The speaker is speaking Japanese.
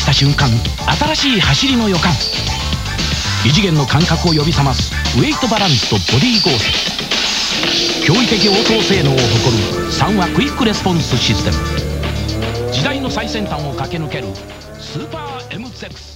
した瞬間新しい走りの予感。異次元の感覚を呼び覚ます。ウェイトバランスとボディ剛性。驚異的応答性能を誇る。サンワクイックレスポンスシステム。時代の最先端を駆け抜ける。スーパー M ゼクス。